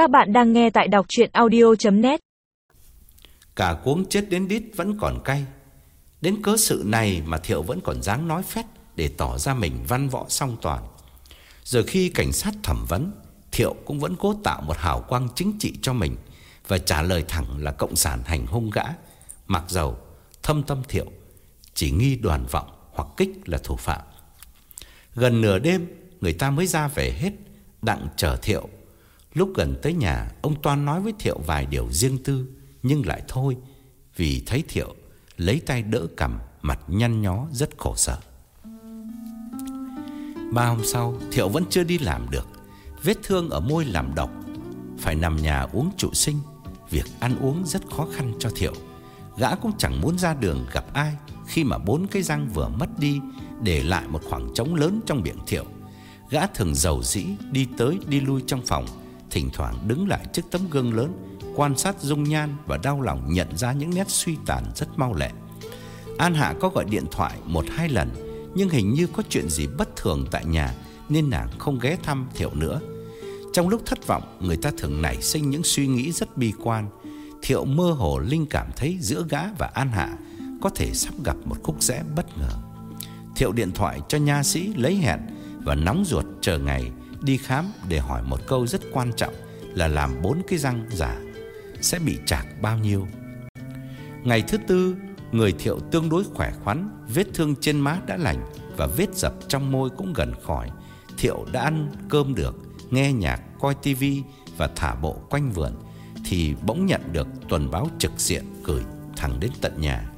Các bạn đang nghe tại đọc chuyện audio.net Cả cuống chết đến đít vẫn còn cay. Đến cớ sự này mà Thiệu vẫn còn dáng nói phét Để tỏ ra mình văn võ song toàn. Giờ khi cảnh sát thẩm vấn, Thiệu cũng vẫn cố tạo một hào quang chính trị cho mình Và trả lời thẳng là cộng sản hành hung gã. Mặc dầu thâm tâm Thiệu Chỉ nghi đoàn vọng hoặc kích là thủ phạm. Gần nửa đêm, Người ta mới ra về hết, Đặng chờ Thiệu Lúc gần tới nhà, Ông Toan nói với Thiệu vài điều riêng tư, Nhưng lại thôi, Vì thấy Thiệu lấy tay đỡ cầm Mặt nhăn nhó, rất khổ sở. Ba hôm sau, Thiệu vẫn chưa đi làm được. Vết thương ở môi làm độc, Phải nằm nhà uống trụ sinh. Việc ăn uống rất khó khăn cho Thiệu. Gã cũng chẳng muốn ra đường gặp ai Khi mà bốn cái răng vừa mất đi, Để lại một khoảng trống lớn trong miệng Thiệu. Gã thường giàu dĩ Đi tới đi lui trong phòng Thỉnh thoảng đứng lại trước tấm gương lớn, Quan sát dung nhan và đau lòng nhận ra những nét suy tàn rất mau lẹ. An Hạ có gọi điện thoại một hai lần, Nhưng hình như có chuyện gì bất thường tại nhà Nên nàng không ghé thăm Thiệu nữa. Trong lúc thất vọng, Người ta thường nảy sinh những suy nghĩ rất bi quan. Thiệu mơ hồ linh cảm thấy giữa gã và An Hạ Có thể sắp gặp một khúc rẽ bất ngờ. Thiệu điện thoại cho nha sĩ lấy hẹn Và nóng ruột chờ ngày đi khám để hỏi một câu rất quan trọng là làm bốn cái răng giả sẽ bị chạc bao nhiêu. Ngày thứ tư, người Thiệu tương đối khỏe khoắn, vết thương trên má đã lành và vết dập trong môi cũng gần khỏi. Thiệu đã ăn cơm được, nghe nhạc, coi tivi và thả bộ quanh vườn thì bỗng nhận được tuần báo trực diện gửi thẳng đến tận nhà.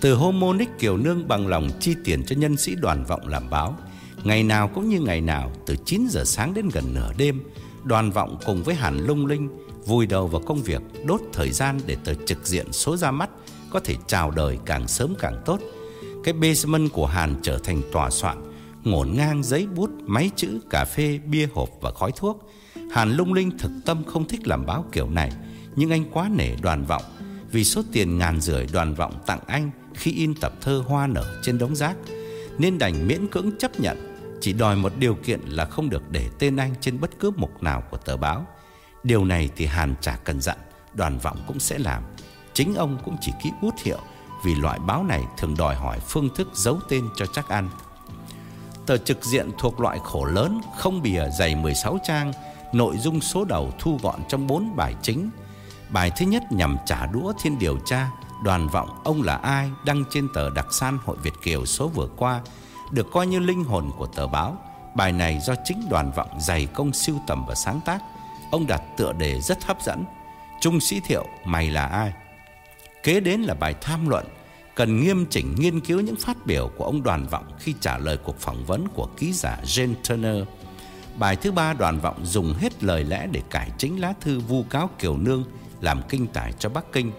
Từ hôm Monic Kiều Nương bằng lòng chi tiền cho nhân sĩ đoàn vọng làm báo, Ngày nào cũng như ngày nào Từ 9 giờ sáng đến gần nửa đêm Đoàn vọng cùng với Hàn Lung Linh Vùi đầu vào công việc Đốt thời gian để tờ trực diện số ra mắt Có thể chào đời càng sớm càng tốt. Cái basement của Hàn trở thành tòa soạn Ngổn ngang giấy bút, máy chữ, cà phê, bia hộp và khói thuốc. Hàn Lung Linh thực tâm không thích làm báo kiểu này Nhưng anh quá nể đoàn vọng Vì số tiền ngàn rưỡi đoàn vọng tặng anh Khi in tập thơ hoa nở trên đống rác Nên đành miễn cưỡng chấp nhận chỉ đòi một điều kiện là không được để tên anh trên bất cứ mục nào của tờ báo. Điều này thì Hàn chả cần dặn, đoàn vọng cũng sẽ làm. Chính ông cũng chỉ ký bút hiệu vì loại báo này thường đòi hỏi phương thức giấu tên cho chắc ăn. Tờ trực diện thuộc loại khổ lớn, không bìa dày 16 trang, nội dung số đầu thu gọn trong 4 bài chính. Bài thứ nhất nhằm trả đũa thiên điều tra, đoàn vọng ông là ai đăng trên tờ đặc san Hội Việt Kiều số vừa qua được coi như linh hồn của tờ báo. Bài này do chính đoàn vọng dày công siêu tầm và sáng tác. Ông đặt tựa đề rất hấp dẫn. Trung sĩ Thiệu, mày là ai? Kế đến là bài tham luận, cần nghiêm chỉnh nghiên cứu những phát biểu của ông Đoàn Vọng khi trả lời cuộc phỏng vấn của ký giả Jane Turner. Bài thứ ba Đoàn Vọng dùng hết lời lẽ để cải chính lá thư vu cáo Kiều Nương làm kinh tài cho Bắc Kinh.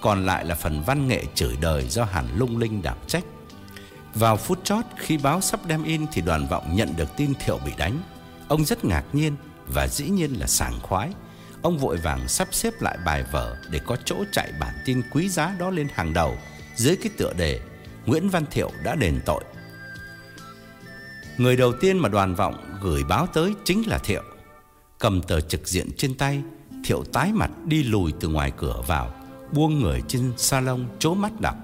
Còn lại là phần văn nghệ chửi đời do Hàn Lung Linh đảm trách. Vào phút chót khi báo sắp đem in thì đoàn vọng nhận được tin Thiệu bị đánh. Ông rất ngạc nhiên và dĩ nhiên là sảng khoái. Ông vội vàng sắp xếp lại bài vở để có chỗ chạy bản tin quý giá đó lên hàng đầu dưới cái tựa đề Nguyễn Văn Thiệu đã đền tội. Người đầu tiên mà đoàn vọng gửi báo tới chính là Thiệu. Cầm tờ trực diện trên tay, Thiệu tái mặt đi lùi từ ngoài cửa vào, buông người trên salon chố mắt đọc,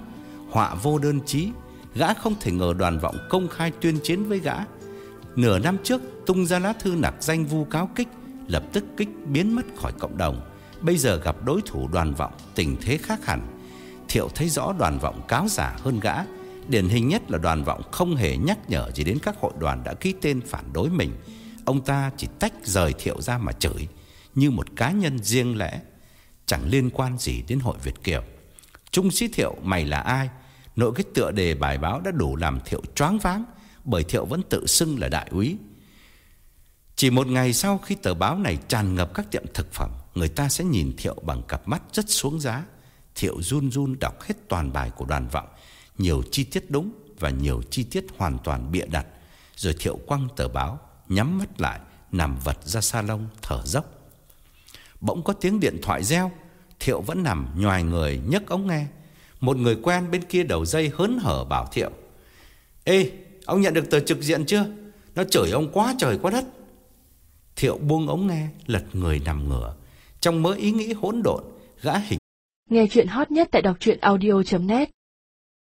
họa vô đơn chí Gã không thể ngờ đoàn vọng công khai tuyên chiến với gã. Nửa năm trước, tung ra lá thư nặc danh vu cáo kích, Lập tức kích biến mất khỏi cộng đồng. Bây giờ gặp đối thủ đoàn vọng, tình thế khác hẳn. Thiệu thấy rõ đoàn vọng cáo giả hơn gã, Điển hình nhất là đoàn vọng không hề nhắc nhở gì đến các hội đoàn đã ký tên phản đối mình. Ông ta chỉ tách rời Thiệu ra mà chửi, Như một cá nhân riêng lẽ Chẳng liên quan gì đến hội Việt Kiều. Trung sĩ Thiệu mày là ai? Nội cái tựa đề bài báo đã đủ làm Thiệu choáng váng, Bởi Thiệu vẫn tự xưng là đại úy. Chỉ một ngày sau khi tờ báo này tràn ngập các tiệm thực phẩm, Người ta sẽ nhìn Thiệu bằng cặp mắt rất xuống giá. Thiệu run run đọc hết toàn bài của đoàn vọng, Nhiều chi tiết đúng và nhiều chi tiết hoàn toàn bịa đặt. Rồi Thiệu quăng tờ báo, Nhắm mắt lại, Nằm vật ra salon thở dốc. Bỗng có tiếng điện thoại reo, Thiệu vẫn nằm nhòi người nhấc ống nghe một người quen bên kia đầu dây hớn hở bảo Thiệu Ê ông nhận được tờ trực diện chưa Nó chửi ông quá trời quá đất Thiệu buông ống nghe, lật người nằm ngửa. Trong mớ ý nghĩ hỗn độn, gã hình Nghe chuyện hot nhất tại đọc audio.net